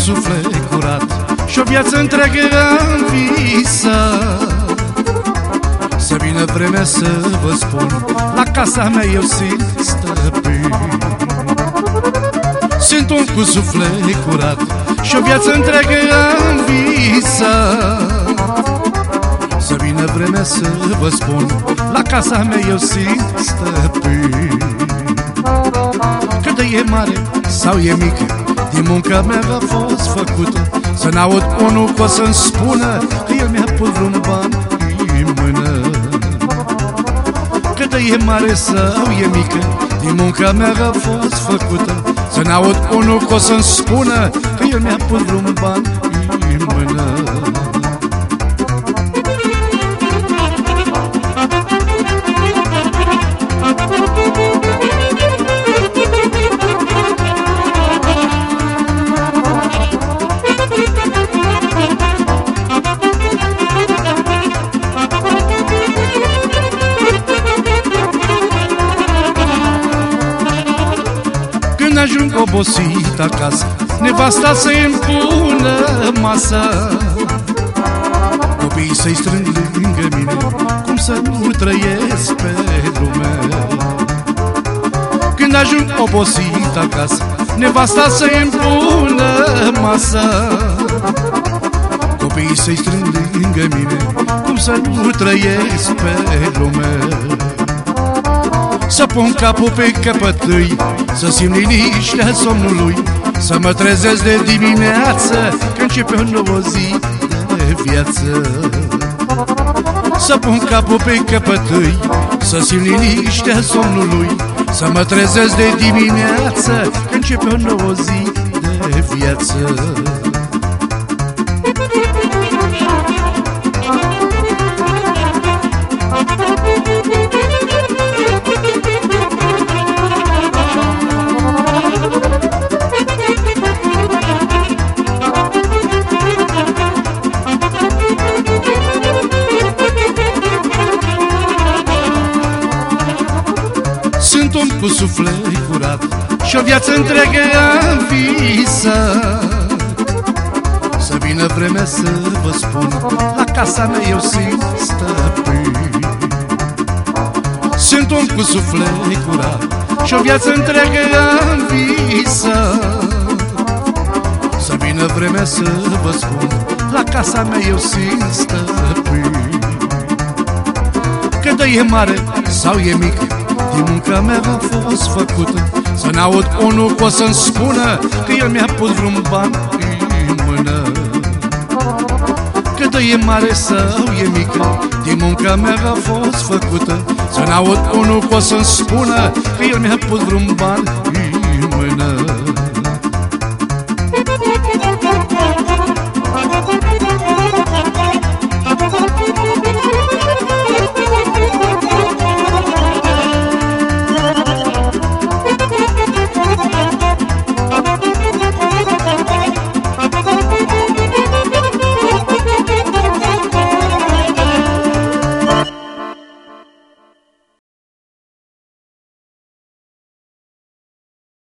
suflet curat Și o viață întreagă am visat. Să vină vremea să vă spun La casa mea eu simt stăpân. Sunt om cu suflet curat Și o viață întreagă am visat. Să vină vremea să vă spun La casa mea eu simt stăpân. Cât de e mare sau e mică din munca mea a fost făcută Să n-aud unul că o să-mi spună Că el mi-a pus vreun ban în mână. Cât e mare sau e mică Din munca mea a fost făcută. Să n-aud unul că o să-mi spună Că el mi-a pus vreun ban în mână obosit acasă. Nevasta să-i împună masa Copiii să-i strâng lângă mine Cum să nu trăiesc pe lume. Când ajung obosit acasă Nevasta să-i împună masa Copiii să-i strâng lângă mine Cum să nu trăiesc pe lume să pun capul pe căpătâi Să simt liniștea somnului Să mă trezesc de dimineață Că începe o nouă zi de viață. Să pun capul pe căpătâi Să simt liniștea somnului Să mă trezesc de dimineață Că începe o nouă zi de viață. Sunt om cu suflet curat Și o viață întreagă am visat Să vină vremea să vă spun La casa mea eu simt stăpân. Sunt om cu suflet curat Și o viață întreagă am visat Să vină vremea să vă spun La casa mea eu simt stăpân. Că e mare sau e mic Din munca mea a fost făcută Să n-aud unul că o să-mi spună Că el mi-a pus vreun ban în mână. Că e mare sau e mică Din munca mea a fost făcută Să n-aud unul că o să-mi spună Că el mi-a pus vreun ban în